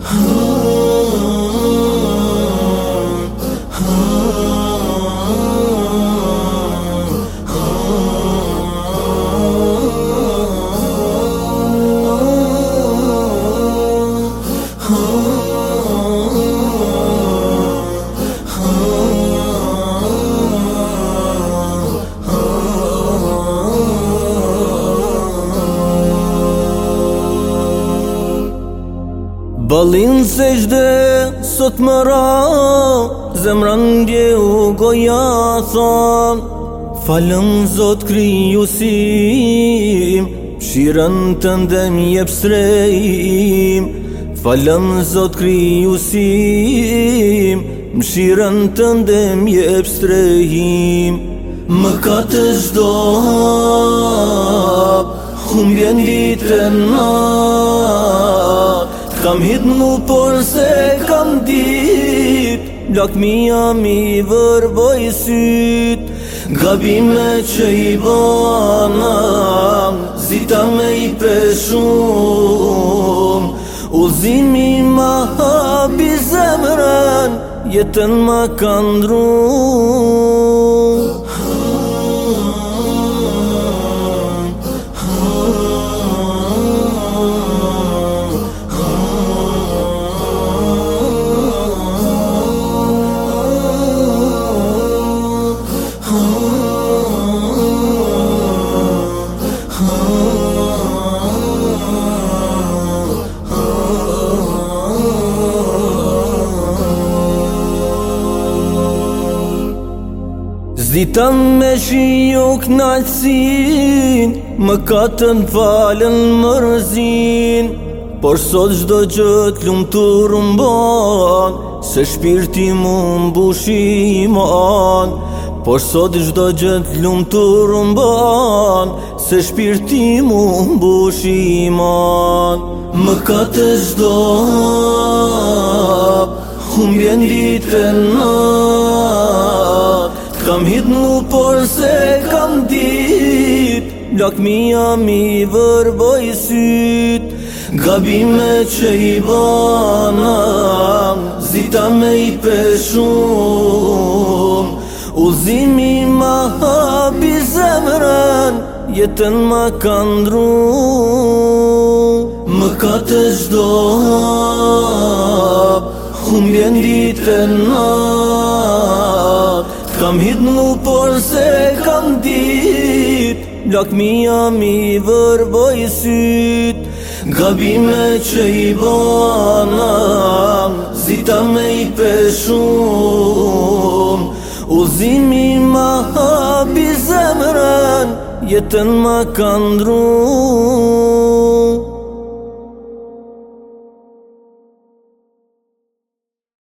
Oh. Balin se gjde, sot më ra Zemran gje u goja than Falem zot kryu sim Shiren të ndem jep srejim Falem zot kryu sim Mshiren të ndem jep strehim Më ka të zdo Humbjen ditë e Kam hit por se kam dit Blak mi jam i vërboj syt Gabime që i banam, Zita me i peshum Uzimi ma hapi zemrën Jetën ma kandrum Zitën me shi u knaqësin Më katën falën më Por sot gjdo gjëtë lëmë të rëmban Se shpirti më mbushi i Por sot gjdo gjëtë lëmë të rëmban Se shpirti më mbushi i man Më katë gjdo Kumbjen ditë e nëtë Nuk por se kam dit Blak mi jam i vërboj syt Gabime që i banam Zita me i peshum Uzimi ma hapi zemrën Jetën ma kandru Më ka të gjdo hap Humbjen ditë e nap Kam hit në por se kam dit blak mi vërboj syt Gabime që i banam Zita me i peshum Uzimi ma hapi zemrën Jetën ma kandrum